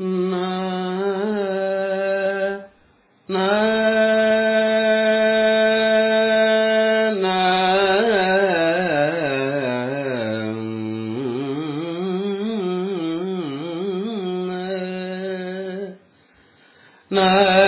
na na na.